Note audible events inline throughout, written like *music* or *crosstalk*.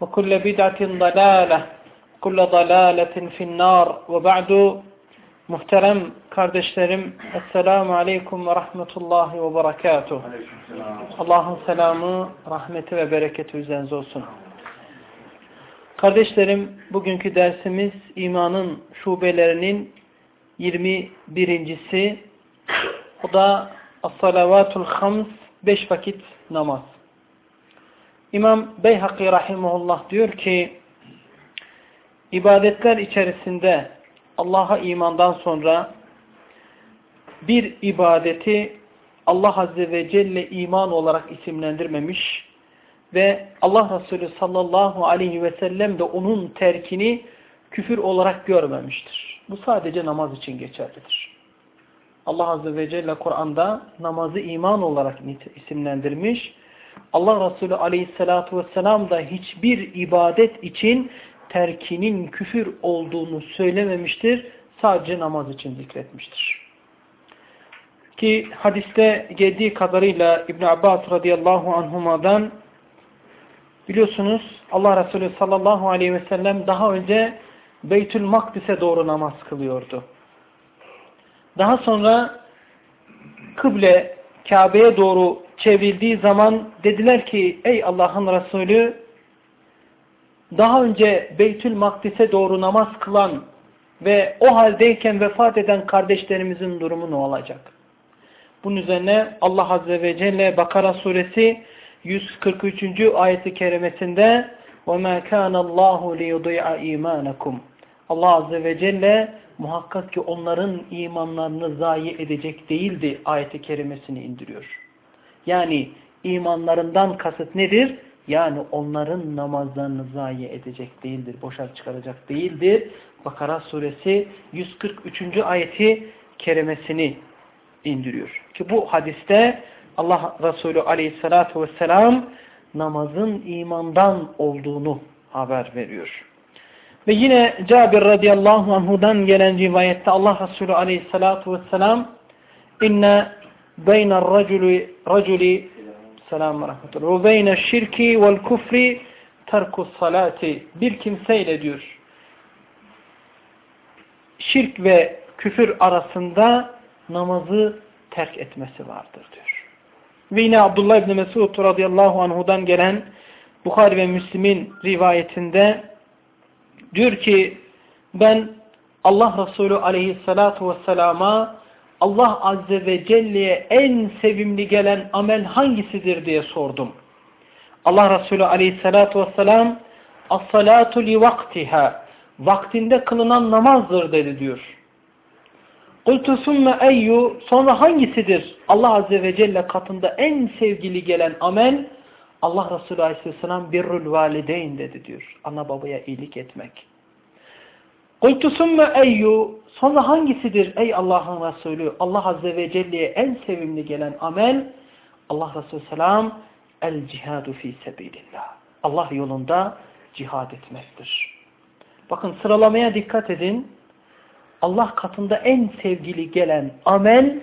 وكل بدعة ضلالة كل ضلالة في النار وبعد Muhterem kardeşlerim, Esselamu Aleyküm ve Rahmetullahi ve Berekatuhu. Allah'ın selamı, rahmeti ve bereketi üzerinize olsun. Kardeşlerim, bugünkü dersimiz imanın şubelerinin 21.si. O da As-Salavatul Hams, beş vakit namaz. İmam Beyhaki Rahimullah diyor ki, ibadetler içerisinde Allah'a imandan sonra bir ibadeti Allah Azze ve Celle iman olarak isimlendirmemiş ve Allah Resulü sallallahu aleyhi ve sellem de onun terkini küfür olarak görmemiştir. Bu sadece namaz için geçerlidir. Allah Azze ve Celle Kur'an'da namazı iman olarak isimlendirmiş. Allah Resulü aleyhissalatu vesselam da hiçbir ibadet için terkinin küfür olduğunu söylememiştir. Sadece namaz için zikretmiştir. Ki hadiste geldiği kadarıyla İbn Abbas radıyallahu anhuma'dan biliyorsunuz Allah Resulü sallallahu aleyhi ve sellem daha önce Beytül Makdis'e doğru namaz kılıyordu. Daha sonra kıble Kabe'ye doğru çevrildiği zaman dediler ki ey Allah'ın Resulü daha önce Beytül Makdis'e doğru namaz kılan ve o haldeyken vefat eden kardeşlerimizin durumu ne olacak? Bunun üzerine Allah Azze ve Celle Bakara suresi 143. ayeti kerimesinde وَمَا كَانَ اللّٰهُ لِيُضِيعَ اِيمَانَكُمْ Allah Azze ve Celle muhakkak ki onların imanlarını zayi edecek değildi ayeti kerimesini indiriyor. Yani imanlarından kasıt nedir? Yani onların namazlarını zayi edecek değildir, boşa çıkaracak değildir. Bakara suresi 143. ayeti kerimesini indiriyor. Ki bu hadiste Allah Resulü aleyhissalatu vesselam namazın imandan olduğunu haber veriyor. Ve yine Cabir radıyallahu anhudan gelen rivayette Allah Resulü aleyhissalatu vesselam inne beyner raculi raculi Selamun ve rahmetullah. Ve beyne şirki vel kufri terkus salati. Bir kimseyle diyor. Şirk ve küfür arasında namazı terk etmesi vardır diyor. Ve yine Abdullah İbni Mesud radıyallahu anhudan gelen Bukhari ve Müslim'in rivayetinde diyor ki ben Allah Resulü aleyhissalatu vesselama Allah Azze ve Celle'ye en sevimli gelen amel hangisidir diye sordum. Allah Resulü aleyhissalatu vesselam as-salatu li vaktiha vaktinde kılınan namazdır dedi diyor. Kultu summe eyyu sonra hangisidir? Allah Azze ve Celle katında en sevgili gelen amel Allah Resulü aleyhisselam birrül valideyn dedi diyor. Ana babaya iyilik etmek. Kultu summe eyyu sonra hangisidir ey Allah'ın Resulü? Allah Azze ve Celle'ye en sevimli gelen amel Allah Resulü selam el cihadu fi sebilillah. Allah yolunda cihad etmektir. Bakın sıralamaya dikkat edin. Allah katında en sevgili gelen amel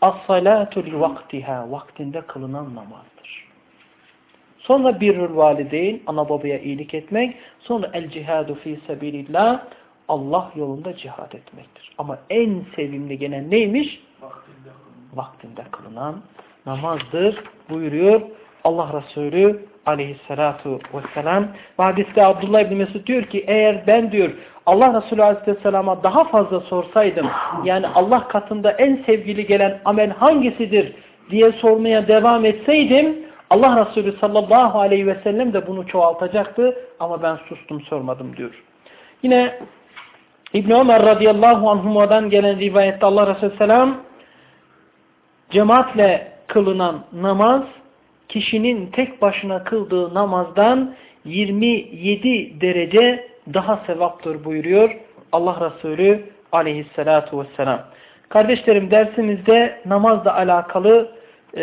as-salatu vaktiha vaktinde kılınan namazdır. Sonra birrül valideyn ana babaya iyilik etmek, sonra el cihadu fi sabilillah Allah yolunda cihad etmektir. Ama en sevimli gelen neymiş? Vaktinde, Vaktinde kılınan namazdır buyuruyor Allah Resulü aleyhissalatu vesselam. Ve hadiste Abdullah İbni Mesud diyor ki eğer ben diyor Allah Resulü aleyhisselama daha fazla sorsaydım yani Allah katında en sevgili gelen amel hangisidir diye sormaya devam etseydim Allah Resulü sallallahu aleyhi ve sellem de bunu çoğaltacaktı ama ben sustum sormadım diyor. Yine İbn Ömer radıyallahu anhuma'dan gelen rivayette Allah Resulü selam cemaatle kılınan namaz kişinin tek başına kıldığı namazdan 27 derece daha sevaptır buyuruyor Allah Resulü aleyhissalatu vesselam. Kardeşlerim dersimizde namazla alakalı e,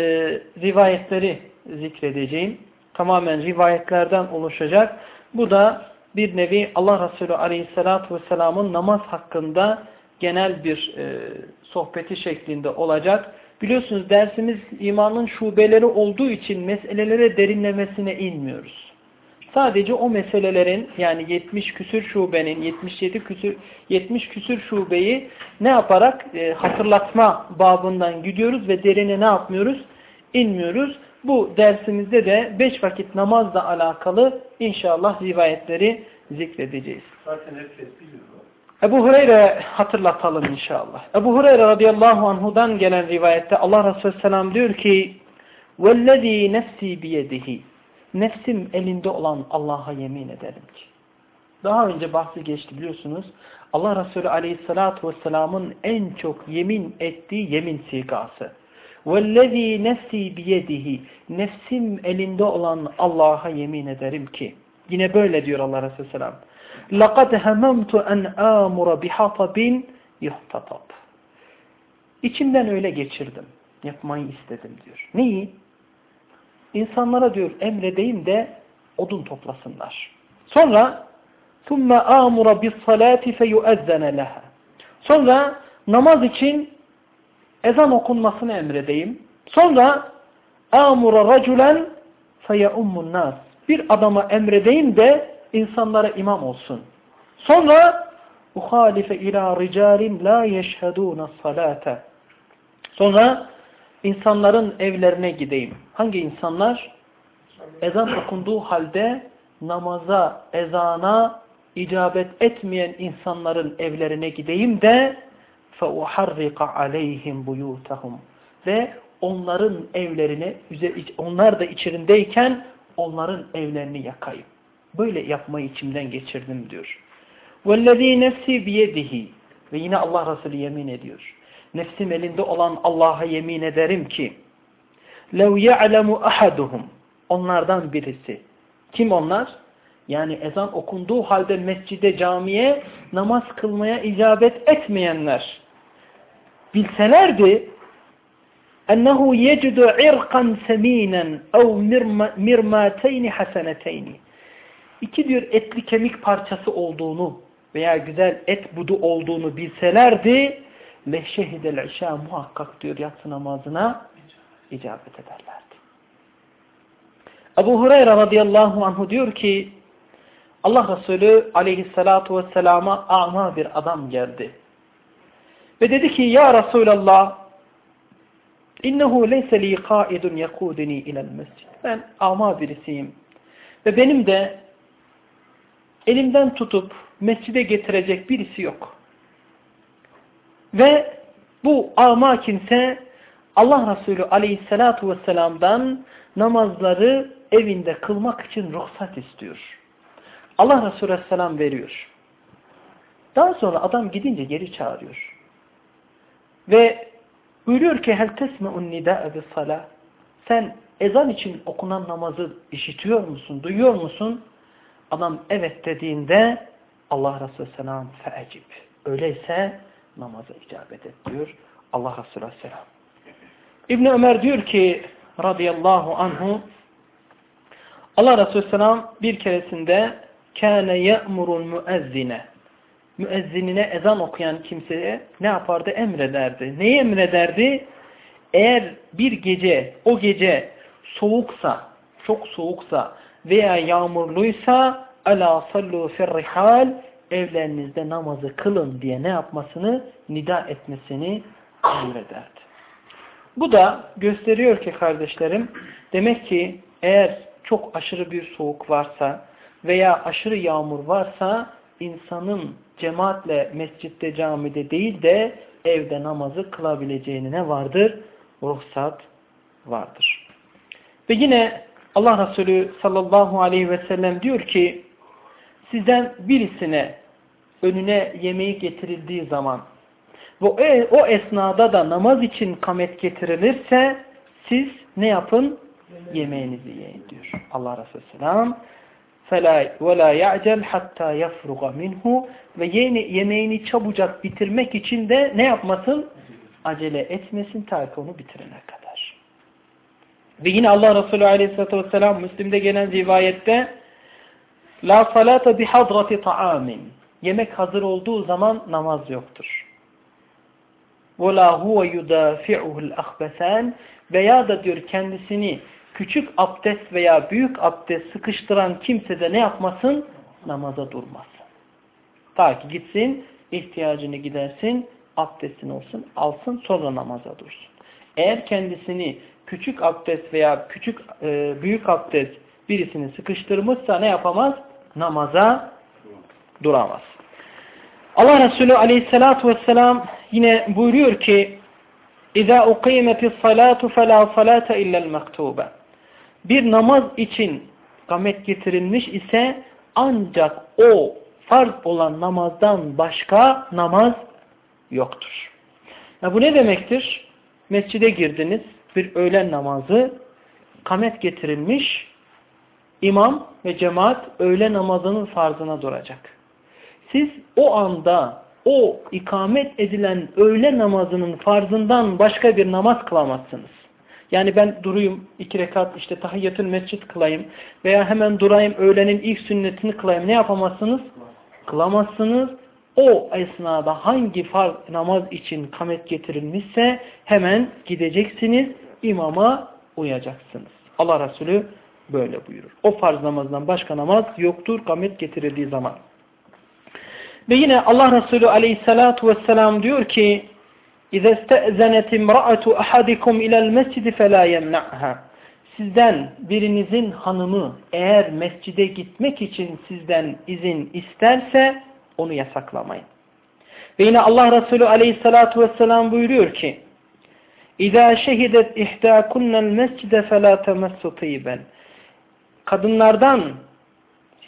rivayetleri zikredeceğim. Tamamen rivayetlerden oluşacak. Bu da bir nevi Allah Resulü aleyhissalatu vesselamın namaz hakkında genel bir e, sohbeti şeklinde olacak. Biliyorsunuz dersimiz imanın şubeleri olduğu için meselelere derinlemesine inmiyoruz. Sadece o meselelerin yani 70 küsür şubenin 77 küsür 70 küsür şubeyi ne yaparak e, hatırlatma babından gidiyoruz ve derine ne yapmıyoruz? İnmiyoruz. Bu dersimizde de 5 vakit namazla alakalı inşallah rivayetleri zikredeceğiz. Zaten herkes biliyor. Ebu Hureyre hatırlatalım inşallah. Ebu Hureyre radıyallahu anhudan gelen rivayette Allah Resulü selam diyor ki وَالَّذ۪ي nefsi biyedihi Nefsim elinde olan Allah'a yemin ederim ki. Daha önce bahsi geçti biliyorsunuz. Allah Resulü aleyhissalatu vesselamın en çok yemin ettiği yemin sigası. وَالَّذ۪ي nefsi biyedihi Nefsim elinde olan Allah'a yemin ederim ki. Yine böyle diyor Allah Resulü selam. لَقَدْ هَمَمْتُ أَنْ آمُرَ بِحَطَبٍ يُحْتَطَبْ İçimden öyle geçirdim. Yapmayı istedim diyor. Neyi? İnsanlara diyor emredeyim de odun toplasınlar. Sonra ثُمَّ آمُرَ بِالصَّلَاةِ فَيُؤَذَّنَ لَهَا Sonra namaz için ezan okunmasını emredeyim. Sonra amura raculen feyeummun nas. Bir adama emredeyim de insanlara imam olsun. Sonra uhalife ila ricalim la yeşhedûne salate. Sonra insanların evlerine gideyim. Hangi insanlar? Ezan okunduğu halde namaza, ezana icabet etmeyen insanların evlerine gideyim de فَاُحَرِّقَ عَلَيْهِمْ بُيُوتَهُمْ Ve onların evlerine, onlar da içerindeyken onların evlerini yakayım. Böyle yapmayı içimden geçirdim diyor. وَالَّذ۪ي nefsi biyedihi Ve yine Allah Resulü yemin ediyor. Nefsim elinde olan Allah'a yemin ederim ki لَوْ يَعْلَمُ أَحَدُهُمْ Onlardan birisi. Kim onlar? Yani ezan okunduğu halde mescide, camiye namaz kılmaya icabet etmeyenler. Bilselerdi ennehu yecidu irqan seminen ev mirmateyni haseneteyni iki diyor etli kemik parçası olduğunu veya güzel et budu olduğunu bilselerdi leşehidel işa muhakkak diyor yatsı namazına icabet ederlerdi. Ebu Hureyre radıyallahu anhu diyor ki Allah Resulü aleyhissalatu vesselama ama bir adam geldi. Ve dedi ki ya Resulallah innehu leyse li kaidun yekuduni ilel mescid. Ben ama birisiyim. Ve benim de elimden tutup mescide getirecek birisi yok. Ve bu ama kimse Allah Resulü aleyhissalatu vesselam'dan namazları evinde kılmak için ruhsat istiyor. Allah Resulü aleyhisselam veriyor. Daha sonra adam gidince geri çağırıyor. Ve buyuruyor ki hel tesme'un nida'e bis salah. Sen ezan için okunan namazı işitiyor musun, duyuyor musun? Adam evet dediğinde Allah Resulü Selam feecib. Öyleyse namaza icabet et diyor Allah Resulü Selam. İbni Ömer diyor ki radıyallahu anhu Allah Resulü Selam bir keresinde kâne ye'murul müezzine müezzinine ezan okuyan kimseye ne yapardı? Emrederdi. Neyi emrederdi? Eğer bir gece, o gece soğuksa, çok soğuksa veya yağmurluysa ala sallu firrihal evlerinizde namazı kılın diye ne yapmasını nida etmesini emrederdi. Bu da gösteriyor ki kardeşlerim demek ki eğer çok aşırı bir soğuk varsa veya aşırı yağmur varsa insanın cemaatle mescitte camide değil de evde namazı kılabileceğine ne vardır? Ruhsat vardır. Ve yine Allah Resulü sallallahu aleyhi ve sellem diyor ki sizden birisine önüne yemeği getirildiği zaman ve o, esnada da namaz için kamet getirilirse siz ne yapın? Yemeğinizi yiyin diyor. Allah Resulü Selam ve la ya'cel hatta yafruga minhu ve yeni yemeğini çabucak bitirmek için de ne yapmasın? Acele etmesin ta onu bitirene kadar. Ve yine Allah Resulü Aleyhisselatü Vesselam Müslim'de gelen rivayette La salata bi hadrati ta'amin Yemek hazır olduğu zaman namaz yoktur. Ve la huve yudafi'uhul ahbesen veya da diyor kendisini küçük abdest veya büyük abdest sıkıştıran kimse de ne yapmasın? Namaza durmasın. Ta ki gitsin, ihtiyacını gidersin, abdestin olsun, alsın sonra namaza dursun. Eğer kendisini küçük abdest veya küçük e, büyük abdest birisini sıkıştırmışsa ne yapamaz? Namaza duramaz. Allah Resulü aleyhissalatu vesselam yine buyuruyor ki اِذَا اُقِيمَتِ الصَّلَاةُ فَلَا صَلَاةَ اِلَّا الْمَكْتُوبَ bir namaz için kamet getirilmiş ise ancak o farz olan namazdan başka namaz yoktur. Ya bu ne demektir? Mescide girdiniz, bir öğlen namazı, kamet getirilmiş, imam ve cemaat öğle namazının farzına duracak. Siz o anda o ikamet edilen öğle namazının farzından başka bir namaz kılamazsınız. Yani ben duruyum iki rekat işte tahiyyatül mescit kılayım veya hemen durayım öğlenin ilk sünnetini kılayım ne yapamazsınız? Kılamazsınız. O esnada hangi farz namaz için kamet getirilmişse hemen gideceksiniz imama uyacaksınız. Allah Resulü böyle buyurur. O farz namazdan başka namaz yoktur kamet getirildiği zaman. Ve yine Allah Resulü aleyhissalatu vesselam diyor ki اِذَا اسْتَأْذَنَتِ اِمْرَأَةُ اَحَدِكُمْ اِلَى الْمَسْجِدِ فَلَا يَمْنَعْهَا Sizden birinizin hanımı eğer mescide gitmek için sizden izin isterse onu yasaklamayın. Ve yine Allah Resulü aleyhissalatu vesselam buyuruyor ki اِذَا شَهِدَتْ اِحْدَاكُنَّ الْمَسْجِدَ فَلَا تَمَسُّ طِيبًا Kadınlardan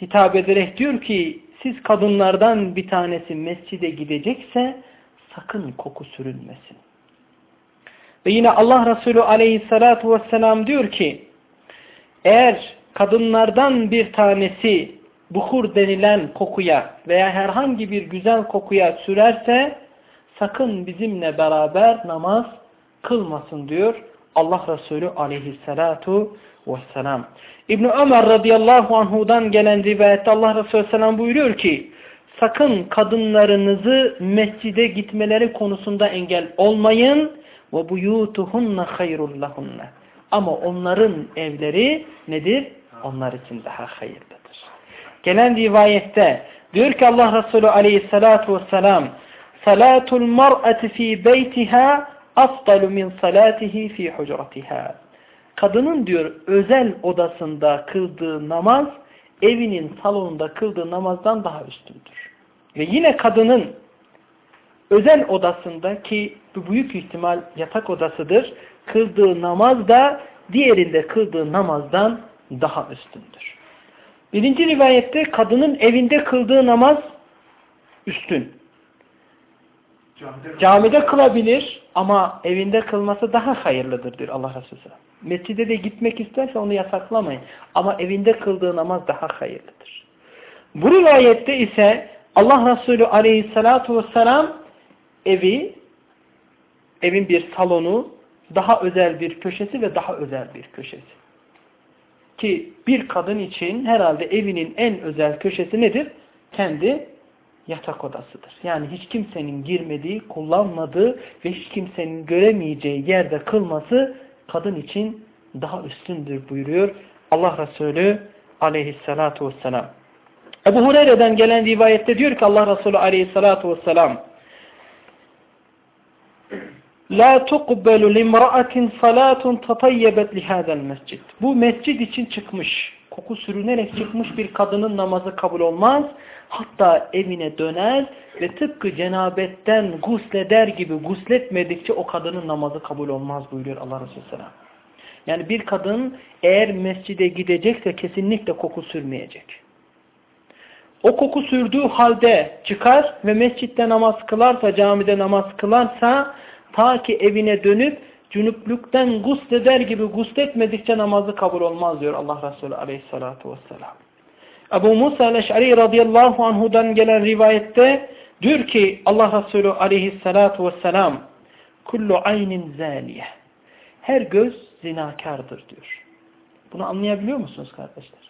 hitap ederek diyor ki siz kadınlardan bir tanesi mescide gidecekse sakın koku sürünmesin. Ve yine Allah Resulü aleyhissalatu vesselam diyor ki eğer kadınlardan bir tanesi buhur denilen kokuya veya herhangi bir güzel kokuya sürerse sakın bizimle beraber namaz kılmasın diyor Allah Resulü aleyhissalatu vesselam. İbn Ömer radıyallahu anhudan gelen rivayette Allah Resulü selam buyuruyor ki sakın kadınlarınızı mescide gitmeleri konusunda engel olmayın ve buyutuhunna hayrul lahunna. Ama onların evleri nedir? Onlar için daha hayırlıdır. Gelen rivayette diyor ki Allah Resulü aleyhissalatu vesselam salatul mar'ati fi beytiha afdalu min salatihi fi hucratiha kadının diyor özel odasında kıldığı namaz evinin salonunda kıldığı namazdan daha üstündür. Ve yine kadının özel odasında ki bu büyük ihtimal yatak odasıdır. Kıldığı namaz da diğerinde kıldığı namazdan daha üstündür. Birinci rivayette kadının evinde kıldığı namaz üstün. Camide, Camide kılabilir ama evinde kılması daha hayırlıdır diyor Allah Resulü. Mescide de gitmek isterse onu yasaklamayın. Ama evinde kıldığı namaz daha hayırlıdır. Bu rivayette ise Allah Resulü aleyhissalatu vesselam evi, evin bir salonu, daha özel bir köşesi ve daha özel bir köşesi. Ki bir kadın için herhalde evinin en özel köşesi nedir? Kendi yatak odasıdır. Yani hiç kimsenin girmediği, kullanmadığı ve hiç kimsenin göremeyeceği yerde kılması kadın için daha üstündür buyuruyor Allah Resulü aleyhissalatu vesselam. Ebu Hureyre'den gelen rivayette diyor ki Allah Resulü aleyhissalatu vesselam La tuqbelu limra'atin salatun tatayyebet lihadel mescid. Bu mescid için çıkmış, koku sürünerek çıkmış bir kadının namazı kabul olmaz. Hatta evine döner ve tıpkı cenabetten gusleder gibi gusletmedikçe o kadının namazı kabul olmaz buyuruyor Allah Resulü Selam. Yani bir kadın eğer mescide gidecekse kesinlikle koku sürmeyecek. O koku sürdüğü halde çıkar ve mescitte namaz kılarsa, camide namaz kılarsa ta ki evine dönüp cünüplükten gusleder gibi gusletmedikçe namazı kabul olmaz diyor Allah Resulü aleyhissalatu vesselam. Ebu Musa el-Eş'ari radıyallahu anhudan gelen rivayette diyor ki Allah Resulü aleyhissalatu vesselam kullu aynin zaniye her göz zinakardır diyor. Bunu anlayabiliyor musunuz kardeşler?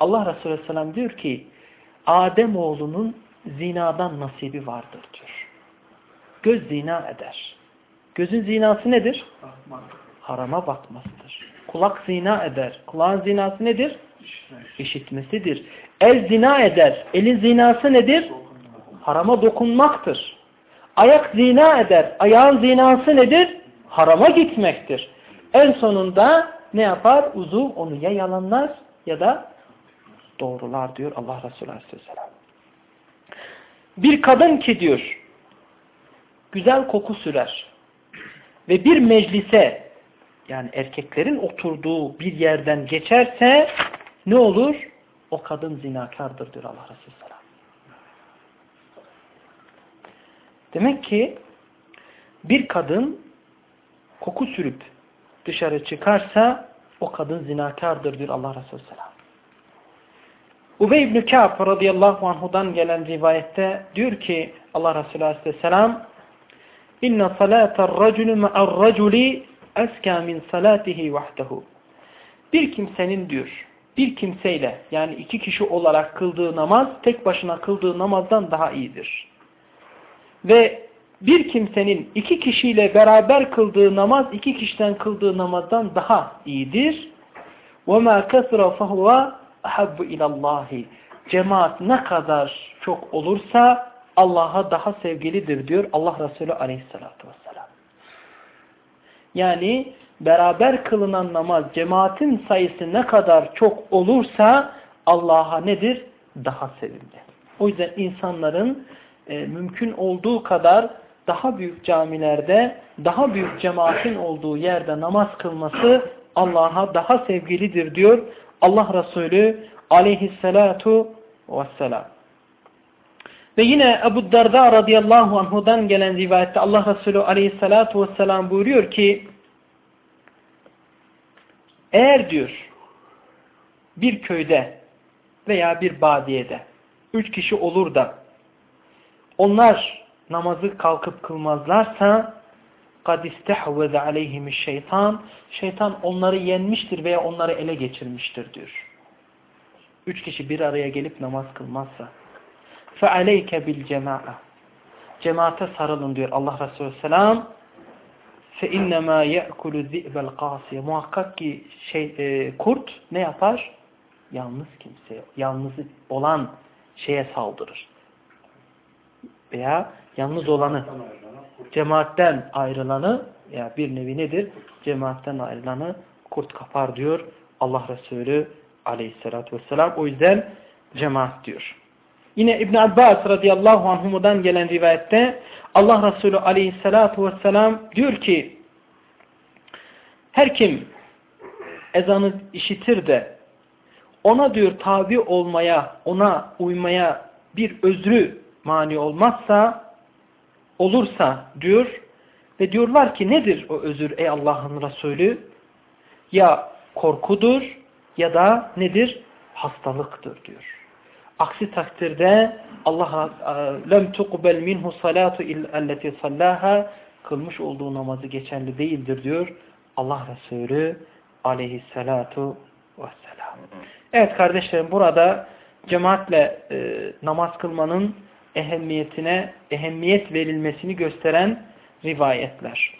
Allah Resulü aleyhisselam diyor ki Adem oğlunun zinadan nasibi vardır diyor. Göz zina eder. Gözün zinası nedir? Harama bakmasıdır. Kulak zina eder. Kulağın zinası nedir? İşitmesidir. El zina eder. Elin zinası nedir? Harama dokunmaktır. Ayak zina eder. Ayağın zinası nedir? Harama gitmektir. En sonunda ne yapar? Uzuv onu ya yalanlar ya da doğrular diyor Allah Resulü Aleyhisselam. Bir kadın ki diyor güzel koku sürer ve bir meclise yani erkeklerin oturduğu bir yerden geçerse ne olur? O kadın zinakardır diyor Allah Resulü Selam. Demek ki bir kadın koku sürüp dışarı çıkarsa o kadın zinakardır diyor Allah Resulü Selam. Ubey ibn Ka'b radıyallahu anhudan gelen rivayette diyor ki Allah Resulü Aleyhisselam İnne salatar raculu ma'ar raculi eska min salatihi vahdehu. Bir kimsenin diyor, bir kimseyle yani iki kişi olarak kıldığı namaz tek başına kıldığı namazdan daha iyidir. Ve bir kimsenin iki kişiyle beraber kıldığı namaz iki kişiden kıldığı namazdan daha iyidir. وَمَا كَثْرَ فَهُوَ ahabbu ilallahi cemaat ne kadar çok olursa Allah'a daha sevgilidir diyor Allah Resulü aleyhissalatü vesselam. Yani beraber kılınan namaz cemaatin sayısı ne kadar çok olursa Allah'a nedir? Daha sevimli. O yüzden insanların e, mümkün olduğu kadar daha büyük camilerde, daha büyük cemaatin olduğu yerde namaz kılması Allah'a daha sevgilidir diyor Allah Resulü aleyhissalatu vesselam. Ve yine Ebu Darda radıyallahu anhudan gelen rivayette Allah Resulü aleyhissalatu vesselam buyuruyor ki eğer diyor bir köyde veya bir badiyede üç kişi olur da onlar namazı kalkıp kılmazlarsa قَدْ اِسْتَحْوَذَ عَلَيْهِمِ şeytan Şeytan onları yenmiştir veya onları ele geçirmiştir diyor. Üç kişi bir araya gelip namaz kılmazsa فَعَلَيْكَ بِالْجَمَاءَ Cemaate sarılın diyor Allah Resulü Selam. فَاِنَّمَا يَأْكُلُ ذِئْبَ الْقَاسِيَ Muhakkak ki şey, e, kurt ne yapar? Yalnız kimse, yalnız olan şeye saldırır. Veya yalnız olanı, cemaatten ayrılanı, ya bir nevi nedir? Cemaatten ayrılanı kurt kapar diyor Allah Resulü aleyhissalatü vesselam. O yüzden cemaat diyor. Yine İbn Abbas radıyallahu anhumudan gelen rivayette Allah Resulü aleyhissalatu vesselam diyor ki her kim ezanı işitir de ona diyor tabi olmaya, ona uymaya bir özrü mani olmazsa, olursa diyor ve diyorlar ki nedir o özür ey Allah'ın Resulü? Ya korkudur ya da nedir? Hastalıktır diyor. Aksi takdirde Allah lem tuqbel minhu salatu elleti sallaha kılmış olduğu namazı geçerli değildir diyor Allah Resulü aleyhissalatu vesselam. Evet kardeşlerim burada cemaatle e, namaz kılmanın ehemmiyetine ehemmiyet verilmesini gösteren rivayetler.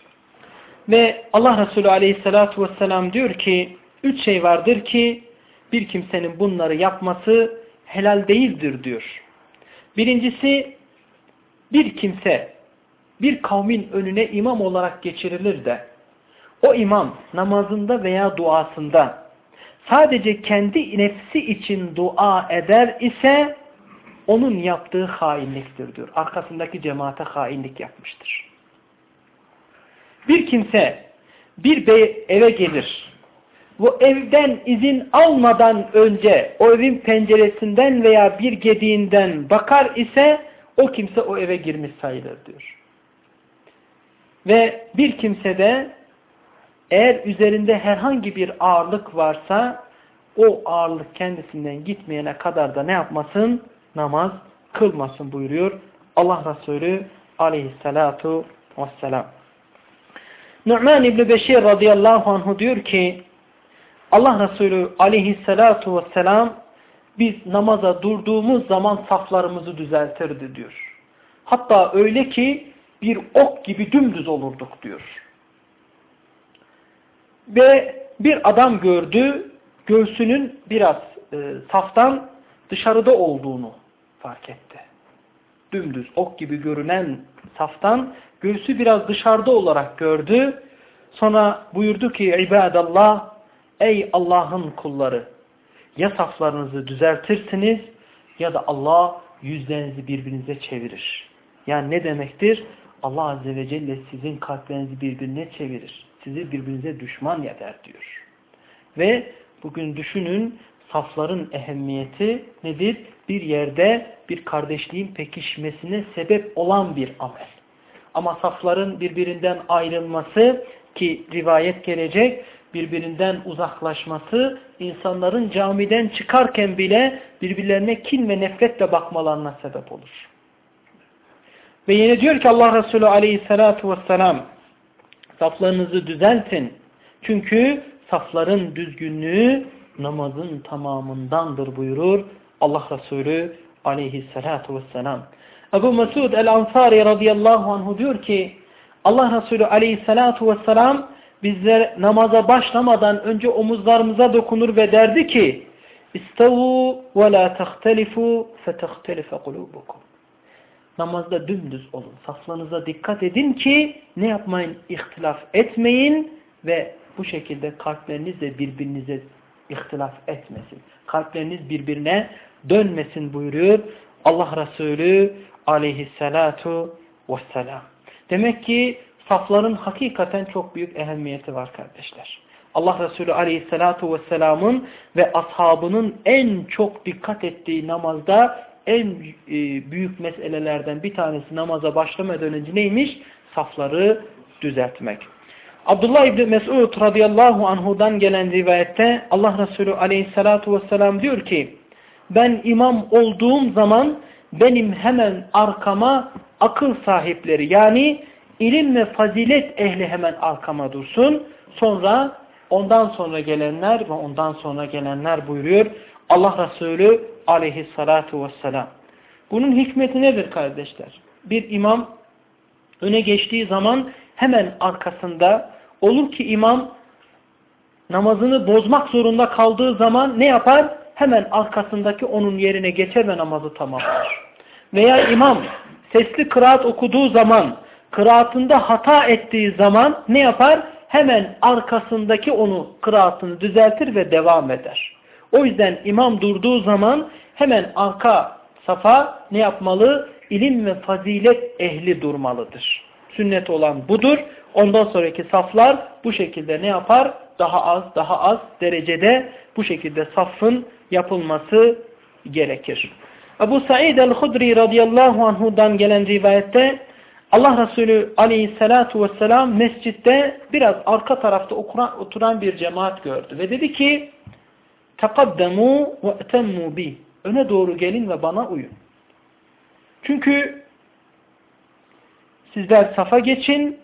Ve Allah Resulü aleyhissalatu vesselam diyor ki üç şey vardır ki bir kimsenin bunları yapması helal değildir diyor. Birincisi bir kimse bir kavmin önüne imam olarak geçirilir de o imam namazında veya duasında sadece kendi nefsi için dua eder ise onun yaptığı hainliktir diyor. Arkasındaki cemaate hainlik yapmıştır. Bir kimse bir bey eve gelir. Bu evden izin almadan önce o evin penceresinden veya bir gediğinden bakar ise o kimse o eve girmiş sayılır diyor. Ve bir kimse de eğer üzerinde herhangi bir ağırlık varsa o ağırlık kendisinden gitmeyene kadar da ne yapmasın? Namaz kılmasın buyuruyor Allah Resulü aleyhissalatu vesselam. Nu'man İbni Beşir radıyallahu anhu diyor ki Allah Resulü aleyhissalatu vesselam biz namaza durduğumuz zaman saflarımızı düzeltirdi diyor. Hatta öyle ki bir ok gibi dümdüz olurduk diyor. Ve bir adam gördü, göğsünün biraz e, saftan dışarıda olduğunu fark etti. Dümdüz ok gibi görünen saftan göğsü biraz dışarıda olarak gördü. Sonra buyurdu ki ibadallah ey Allah'ın kulları ya saflarınızı düzeltirsiniz ya da Allah yüzlerinizi birbirinize çevirir. Yani ne demektir? Allah Azze ve Celle sizin kalplerinizi birbirine çevirir. Sizi birbirinize düşman eder diyor. Ve bugün düşünün safların ehemmiyeti nedir? Bir yerde bir kardeşliğin pekişmesine sebep olan bir amel. Ama safların birbirinden ayrılması ki rivayet gelecek birbirinden uzaklaşması insanların camiden çıkarken bile birbirlerine kin ve nefretle bakmalarına sebep olur. Ve yine diyor ki Allah Resulü aleyhissalatu vesselam saflarınızı düzeltin. Çünkü safların düzgünlüğü namazın tamamındandır buyurur Allah Resulü aleyhissalatu vesselam. Ebu Mesud el-Ansari radıyallahu anhu diyor ki Allah Resulü aleyhissalatu vesselam bizler namaza başlamadan önce omuzlarımıza dokunur ve derdi ki İstavu ve la tehtelifu fetehtelife kulubukum. Namazda dümdüz olun. Saflarınıza dikkat edin ki ne yapmayın? İhtilaf etmeyin ve bu şekilde kalpleriniz de birbirinize ihtilaf etmesin. Kalpleriniz birbirine dönmesin buyuruyor Allah Resulü aleyhissalatu vesselam. Demek ki safların hakikaten çok büyük ehemmiyeti var kardeşler. Allah Resulü aleyhissalatu vesselamın ve ashabının en çok dikkat ettiği namazda en e, büyük meselelerden bir tanesi namaza başlamadan önce neymiş? Safları düzeltmek. Abdullah İbni Mesud radıyallahu anhudan gelen rivayette Allah Resulü aleyhissalatu vesselam diyor ki ben imam olduğum zaman benim hemen arkama akıl sahipleri yani ilim ve fazilet ehli hemen arkama dursun. Sonra ondan sonra gelenler ve ondan sonra gelenler buyuruyor Allah Resulü aleyhissalatu vesselam. Bunun hikmeti nedir kardeşler? Bir imam öne geçtiği zaman hemen arkasında olur ki imam namazını bozmak zorunda kaldığı zaman ne yapar? Hemen arkasındaki onun yerine geçer ve namazı tamamlar. Veya imam sesli kıraat okuduğu zaman kıraatında hata ettiği zaman ne yapar? Hemen arkasındaki onu kıraatını düzeltir ve devam eder. O yüzden imam durduğu zaman hemen arka safa ne yapmalı? İlim ve fazilet ehli durmalıdır. Sünnet olan budur. Ondan sonraki saflar bu şekilde ne yapar? Daha az, daha az derecede bu şekilde safın yapılması gerekir. Ebu Said el-Hudri radıyallahu anhudan gelen rivayette Allah Resulü aleyhissalatu vesselam mescitte biraz arka tarafta oturan bir cemaat gördü. Ve dedi ki تَقَدَّمُوا وَاَتَمُّوا بِي Öne doğru gelin ve bana uyun. Çünkü sizler safa geçin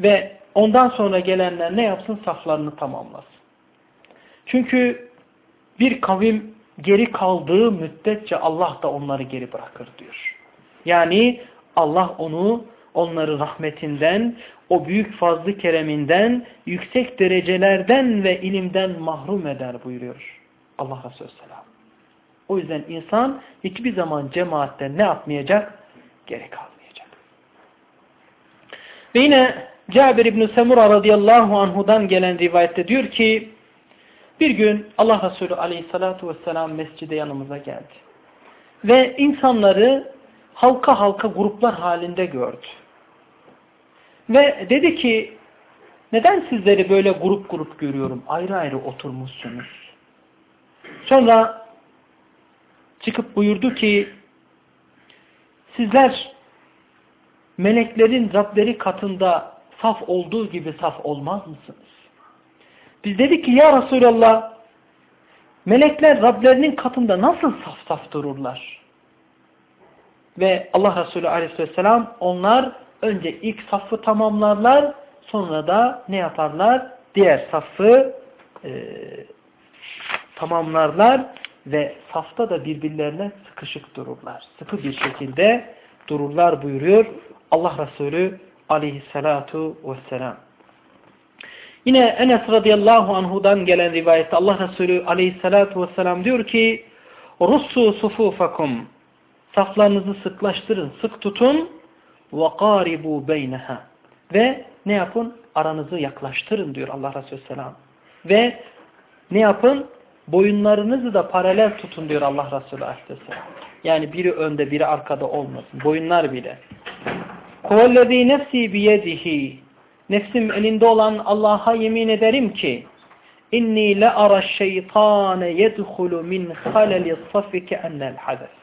ve ondan sonra gelenler ne yapsın? Saflarını tamamlasın. Çünkü bir kavim geri kaldığı müddetçe Allah da onları geri bırakır diyor. Yani Allah onu onları rahmetinden, o büyük fazlı kereminden, yüksek derecelerden ve ilimden mahrum eder buyuruyor Allah Resulü Selam. O yüzden insan hiçbir zaman cemaatten ne yapmayacak? Gerek almayacak. Ve yine Cabir İbni Semura radıyallahu anhudan gelen rivayette diyor ki bir gün Allah Resulü aleyhissalatu vesselam mescide yanımıza geldi. Ve insanları halka halka gruplar halinde gördü. Ve dedi ki neden sizleri böyle grup grup görüyorum? Ayrı ayrı oturmuşsunuz. Sonra çıkıp buyurdu ki sizler meleklerin Rableri katında saf olduğu gibi saf olmaz mısınız? Biz dedik ki ya Resulallah melekler Rablerinin katında nasıl saf saf dururlar? Ve Allah Resulü aleyhisselam onlar önce ilk safı tamamlarlar sonra da ne yaparlar? Diğer safı e, tamamlarlar ve safta da birbirlerine sıkışık dururlar. Sıkı bir şekilde dururlar buyuruyor Allah Resulü aleyhissalatu vesselam. Yine Enes radıyallahu anhudan gelen rivayette Allah Resulü aleyhissalatu vesselam diyor ki Russu sufufakum saflarınızı sıklaştırın, sık tutun ve qaribu beyneha ve ne yapın? Aranızı yaklaştırın diyor Allah Resulü selam. Ve ne yapın? Boyunlarınızı da paralel tutun diyor Allah Resulü aleyhisselam. Yani biri önde biri arkada olmasın. Boyunlar bile. Kuvellezî nefsî biyedihi Nefsim elinde olan Allah'a yemin ederim ki inni le ara şeytane yedhulu min haleli safike ennel hades.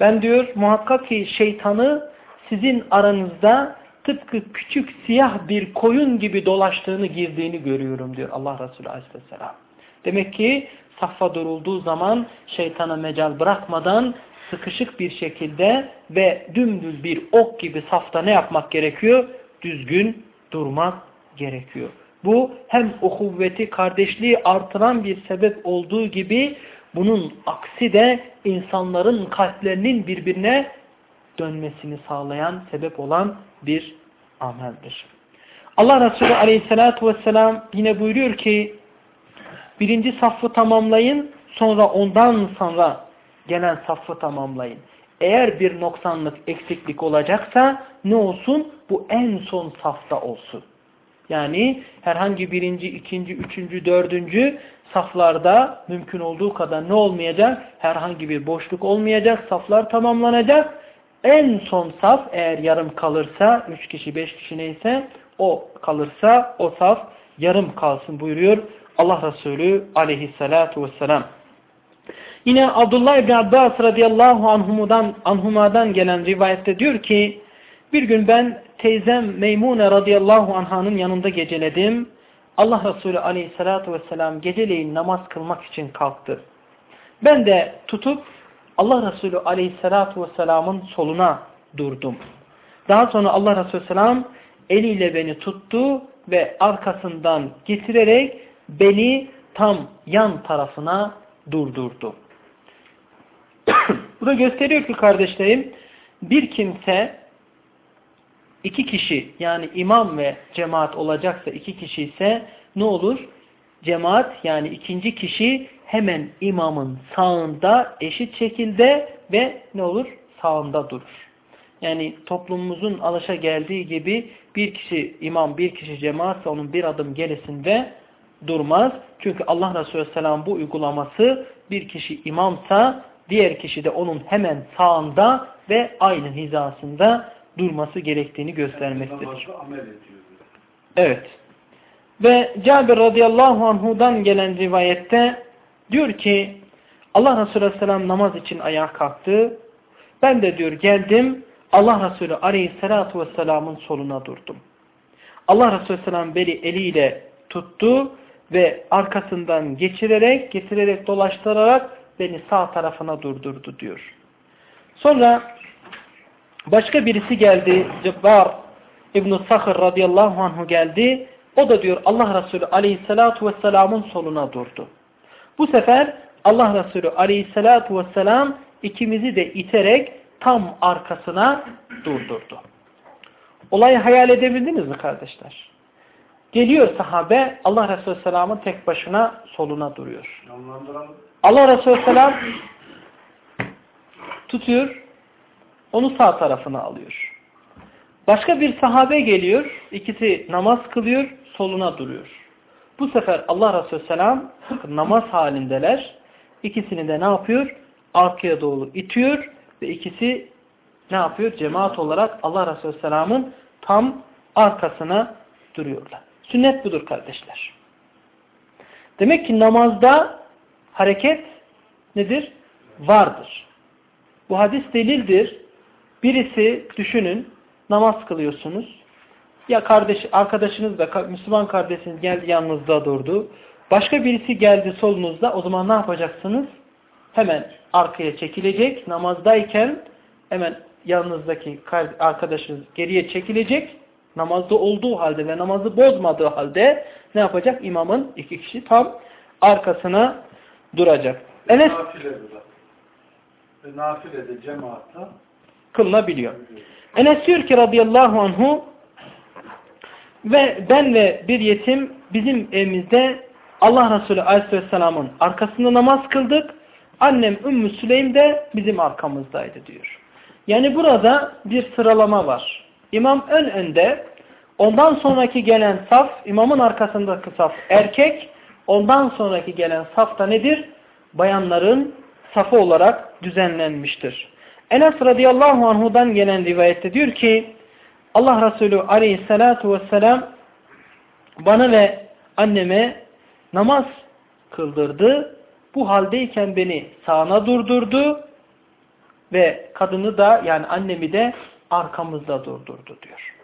Ben diyor muhakkak ki şeytanı sizin aranızda tıpkı küçük siyah bir koyun gibi dolaştığını girdiğini görüyorum diyor Allah Resulü Aleyhisselam. Demek ki saffa durulduğu zaman şeytana mecal bırakmadan sıkışık bir şekilde ve dümdüz bir ok gibi safta ne yapmak gerekiyor? Düzgün durmak gerekiyor. Bu hem o kuvveti, kardeşliği artıran bir sebep olduğu gibi bunun aksi de insanların kalplerinin birbirine dönmesini sağlayan, sebep olan bir ameldir. Allah Resulü aleyhissalatu vesselam yine buyuruyor ki birinci safı tamamlayın sonra ondan sonra gelen safı tamamlayın. Eğer bir noksanlık, eksiklik olacaksa ne olsun? Bu en son safta olsun. Yani herhangi birinci, ikinci, üçüncü, dördüncü saflarda mümkün olduğu kadar ne olmayacak? Herhangi bir boşluk olmayacak. Saflar tamamlanacak. En son saf eğer yarım kalırsa, üç kişi, beş kişi neyse o kalırsa o saf yarım kalsın buyuruyor Allah Resulü aleyhissalatu vesselam. Yine Abdullah İbni Abbas radıyallahu anhumudan, anhumadan gelen rivayette diyor ki bir gün ben teyzem Meymune radıyallahu anhanın yanında geceledim. Allah Resulü aleyhissalatu vesselam geceleyin namaz kılmak için kalktı. Ben de tutup Allah Resulü aleyhissalatu vesselamın soluna durdum. Daha sonra Allah Resulü selam eliyle beni tuttu ve arkasından getirerek beni tam yan tarafına durdurdu. *coughs* Bu da gösteriyor ki kardeşlerim bir kimse iki kişi yani imam ve cemaat olacaksa iki kişi ise ne olur? Cemaat yani ikinci kişi hemen imamın sağında eşit şekilde ve ne olur? Sağında durur. Yani toplumumuzun alışa geldiği gibi bir kişi imam, bir kişi cemaatse onun bir adım gerisinde durmaz. Çünkü Allah Resulü Selam bu uygulaması bir kişi imamsa diğer kişi de onun hemen sağında ve aynı hizasında durması gerektiğini göstermektedir. Evet. Ve Cabir radıyallahu anhudan gelen rivayette diyor ki Allah Resulü aleyhisselam namaz için ayağa kalktı. Ben de diyor geldim Allah Resulü aleyhissalatu vesselamın soluna durdum. Allah Resulü aleyhisselam beni eliyle tuttu ve arkasından geçirerek, getirerek, dolaştırarak beni sağ tarafına durdurdu diyor. Sonra başka birisi geldi. Cebbar İbn-i Sakır radıyallahu anhu geldi. O da diyor Allah Resulü aleyhissalatu vesselamın soluna durdu. Bu sefer Allah Resulü aleyhissalatu vesselam ikimizi de iterek tam arkasına durdurdu. Olayı hayal edebildiniz mi kardeşler? Geliyor sahabe Allah Resulü Selam'ın tek başına soluna duruyor. Allah Resulü Selam tutuyor, onu sağ tarafına alıyor. Başka bir sahabe geliyor, ikisi namaz kılıyor, soluna duruyor. Bu sefer Allah Resulü Selam namaz halindeler. İkisini de ne yapıyor? Arkaya doğru itiyor ve ikisi ne yapıyor? Cemaat olarak Allah Resulü Selam'ın tam arkasına duruyorlar. Sünnet budur kardeşler. Demek ki namazda hareket nedir? Vardır. Bu hadis delildir. Birisi düşünün namaz kılıyorsunuz. Ya kardeş, arkadaşınız da Müslüman kardeşiniz geldi yanınızda durdu. Başka birisi geldi solunuzda. O zaman ne yapacaksınız? Hemen arkaya çekilecek. Namazdayken hemen yanınızdaki arkadaşınız geriye çekilecek. Namazda olduğu halde ve namazı bozmadığı halde ne yapacak? İmamın iki kişi tam arkasına duracak. Enes nafilede cemaatta kılınabiliyor. Enes diyor ki radıyallahu anhu ve ben ve bir yetim bizim evimizde Allah Resulü aleyhisselamın arkasında namaz kıldık. Annem Ümmü Süleym de bizim arkamızdaydı diyor. Yani burada bir sıralama var. İmam ön önde, ondan sonraki gelen saf, imamın arkasındaki saf erkek, ondan sonraki gelen saf da nedir? Bayanların safı olarak düzenlenmiştir. Enes radıyallahu anhudan gelen rivayette diyor ki Allah Resulü aleyhissalatu vesselam bana ve anneme namaz kıldırdı. Bu haldeyken beni sağına durdurdu ve kadını da yani annemi de arkamızda durdurdu diyor.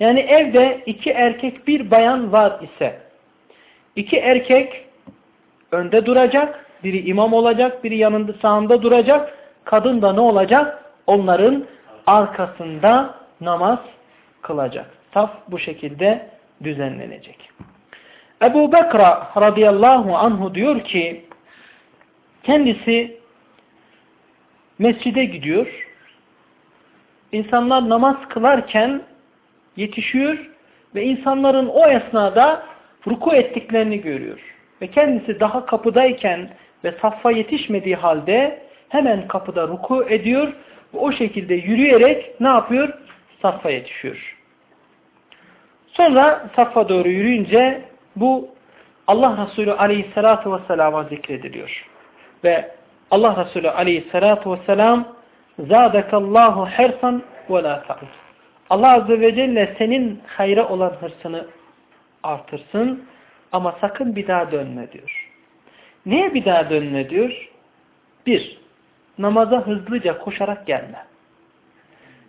Yani evde iki erkek bir bayan var ise iki erkek önde duracak, biri imam olacak, biri yanında sağında duracak. Kadın da ne olacak? Onların arkasında namaz kılacak. Saf bu şekilde düzenlenecek. Ebu Bekra radıyallahu anhu diyor ki kendisi mescide gidiyor. İnsanlar namaz kılarken yetişiyor ve insanların o esnada ruku ettiklerini görüyor. Ve kendisi daha kapıdayken ve saffa yetişmediği halde hemen kapıda ruku ediyor ve o şekilde yürüyerek ne yapıyor? Saffa yetişiyor. Sonra saffa doğru yürüyünce bu Allah Resulü aleyhissalatu vesselama zikrediliyor. Ve Allah Resulü aleyhissalatu vesselam zâdekallahu hersan ve la ta'ud. Allah Azze ve Celle senin hayra olan hırsını artırsın ama sakın bir daha dönme diyor. Neye bir daha dönme diyor? Bir, namaza hızlıca koşarak gelme.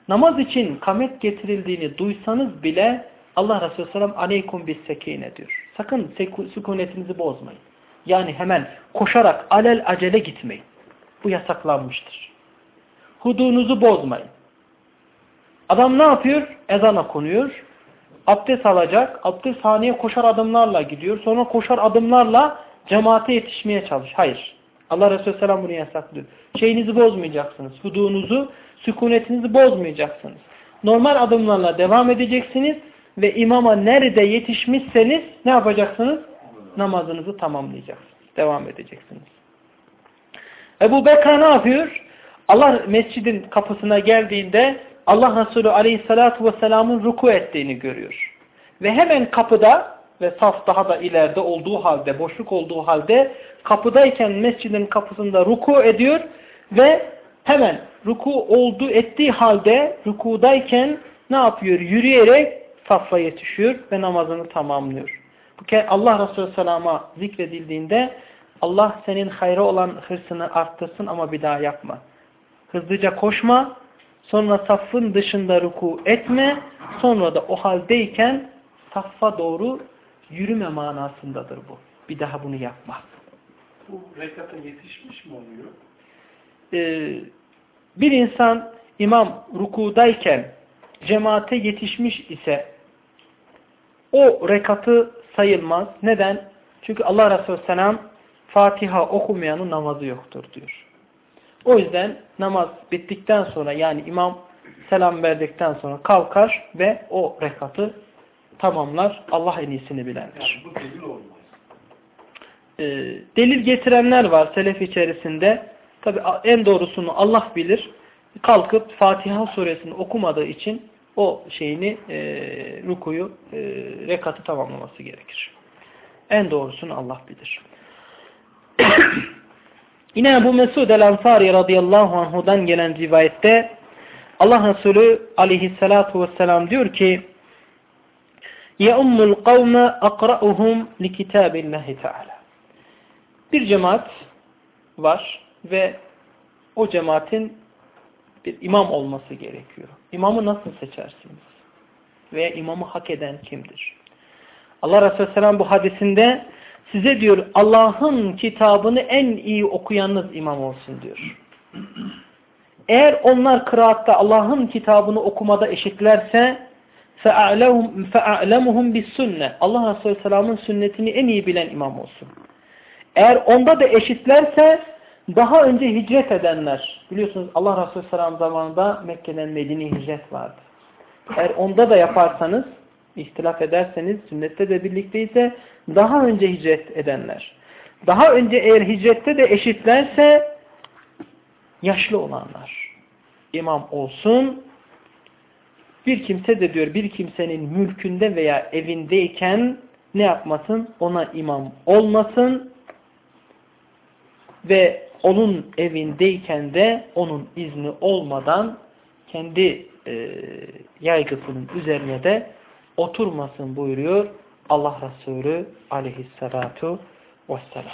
Namaz için kamet getirildiğini duysanız bile Allah Resulü Selam aleykum bis sekine diyor. Sakın sükunetinizi bozmayın. Yani hemen koşarak alel acele gitmeyin. Bu yasaklanmıştır. Hudunuzu bozmayın. Adam ne yapıyor? Ezan okunuyor. Abdest alacak. Abdest haneye koşar adımlarla gidiyor. Sonra koşar adımlarla cemaate yetişmeye çalış. Hayır. Allah Resulü Selam bunu yasaklıyor. Şeyinizi bozmayacaksınız. Hudunuzu, sükunetinizi bozmayacaksınız. Normal adımlarla devam edeceksiniz ve imama nerede yetişmişseniz ne yapacaksınız? Namazınızı tamamlayacaksınız. Devam edeceksiniz. Ebu Bekir ne yapıyor? Allah mescidin kapısına geldiğinde Allah Resulü aleyhissalatu vesselamın ruku ettiğini görüyor. Ve hemen kapıda ve saf daha da ileride olduğu halde, boşluk olduğu halde kapıdayken mescidin kapısında ruku ediyor ve hemen ruku oldu ettiği halde rukudayken ne yapıyor? Yürüyerek safa yetişiyor ve namazını tamamlıyor. Bu Allah Resulü Selam'a zikredildiğinde Allah senin hayra olan hırsını arttırsın ama bir daha yapma. Hızlıca koşma, sonra safın dışında ruku etme, sonra da o haldeyken saffa doğru yürüme manasındadır bu. Bir daha bunu yapma. Bu rekata yetişmiş mi oluyor? Ee, bir insan imam rukudayken cemaate yetişmiş ise o rekatı sayılmaz. Neden? Çünkü Allah Resulü Selam Fatiha okumayanın namazı yoktur diyor. O yüzden namaz bittikten sonra yani imam selam verdikten sonra kalkar ve o rekatı tamamlar. Allah en iyisini bilendir. Yani bu delil olmaz. Ee, delil getirenler var selef içerisinde. Tabi en doğrusunu Allah bilir. Kalkıp Fatiha suresini okumadığı için o şeyini e, rukuyu e, rekatı tamamlaması gerekir. En doğrusunu Allah bilir. *clears throat* Yine bu Mesud el-Ansari radıyallahu anhudan gelen rivayette Allah Resulü aleyhissalatu vesselam diyor ki يَأُمُّ الْقَوْمَ أَقْرَأُهُمْ لِكِتَابِ اللّٰهِ تَعَالَى Bir cemaat var ve o cemaatin bir imam olması gerekiyor. İmamı nasıl seçersiniz? Veya imamı hak eden kimdir? Allah Resulü Aleyhisselam bu hadisinde size diyor Allah'ın kitabını en iyi okuyanınız imam olsun diyor. Eğer onlar kıraatta Allah'ın kitabını okumada eşitlerse فَاَعْلَمُهُمْ بِالسُنَّةِ Allah Resulü Aleyhisselam'ın sünnetini en iyi bilen imam olsun. Eğer onda da eşitlerse daha önce hicret edenler, biliyorsunuz Allah Resulü Aleyhisselam zamanında Mekke'den Medine'ye hicret vardı. Eğer onda da yaparsanız, ihtilaf ederseniz, sünnette de birlikteyse daha önce hicret edenler. Daha önce eğer hicrette de eşitlerse yaşlı olanlar imam olsun. Bir kimse de diyor bir kimsenin mülkünde veya evindeyken ne yapmasın? Ona imam olmasın ve onun evindeyken de onun izni olmadan kendi e, yaygısının üzerine de oturmasın buyuruyor Allah Resulü aleyhissalatu vesselam.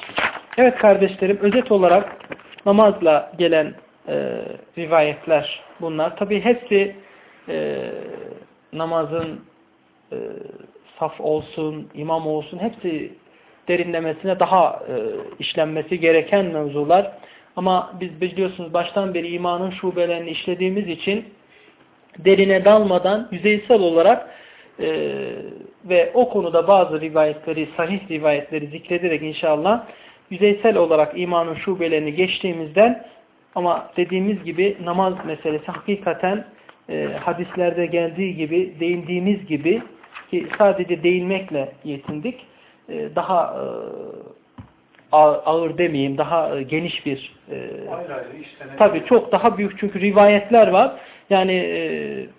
Evet kardeşlerim özet olarak namazla gelen e, rivayetler bunlar. Tabi hepsi e, namazın e, saf olsun, imam olsun hepsi derinlemesine daha e, işlenmesi gereken mevzular. Ama biz biliyorsunuz baştan beri imanın şubelerini işlediğimiz için derine dalmadan yüzeysel olarak e, ve o konuda bazı rivayetleri, sahih rivayetleri zikrederek inşallah yüzeysel olarak imanın şubelerini geçtiğimizden ama dediğimiz gibi namaz meselesi hakikaten e, hadislerde geldiği gibi, değindiğimiz gibi ki sadece değinmekle yetindik. E, daha e, ağır demeyeyim, daha geniş bir e, tabii çok daha büyük çünkü rivayetler var. Yani e,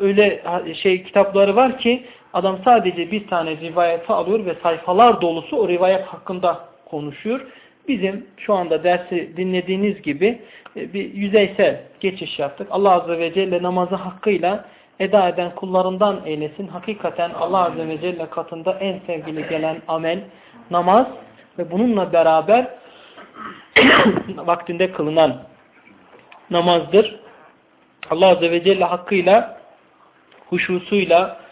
öyle şey kitapları var ki adam sadece bir tane rivayeti alıyor ve sayfalar dolusu o rivayet hakkında konuşuyor. Bizim şu anda dersi dinlediğiniz gibi e, bir yüzeysel geçiş yaptık. Allah Azze ve Celle namazı hakkıyla eda eden kullarından eylesin. Hakikaten Allah Azze ve Celle katında en sevgili gelen amel namaz ve bununla beraber *coughs* vaktinde kılınan namazdır. Allah Azze ve Celle hakkıyla huşusuyla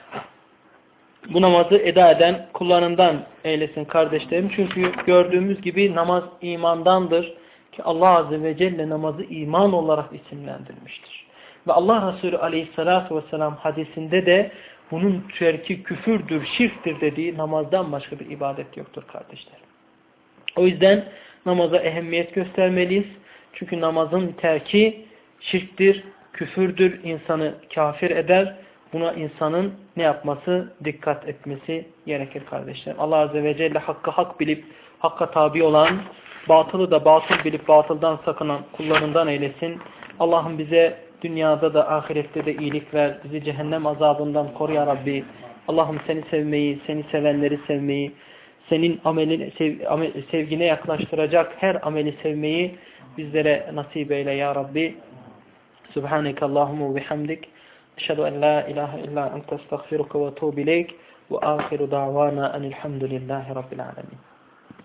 bu namazı eda eden kullarından eylesin kardeşlerim. Çünkü gördüğümüz gibi namaz imandandır ki Allah Azze ve Celle namazı iman olarak isimlendirmiştir. Ve Allah Resulü Aleyhisselatü Vesselam hadisinde de bunun terki küfürdür, şirktir dediği namazdan başka bir ibadet yoktur kardeşlerim. O yüzden namaza ehemmiyet göstermeliyiz. Çünkü namazın terki şirktir, küfürdür, insanı kafir eder. Buna insanın ne yapması, dikkat etmesi gerekir kardeşlerim. Allah Azze ve Celle hakkı hak bilip, hakka tabi olan, batılı da batıl bilip batıldan sakınan kullarından eylesin. Allah'ım bize dünyada da ahirette de iyilik ver. Bizi cehennem azabından koru ya Rabbi. Allah'ım seni sevmeyi, seni sevenleri sevmeyi, senin amelin, sev, amel, sevgine yaklaştıracak her ameli sevmeyi bizlere nasip eyle ya Rabbi. Subhaneke Allahumma ve أشهد أن لا إله إلا أنت أستغفرك وأتوب إليك وآخر دعوانا أن الحمد لله رب العالمين.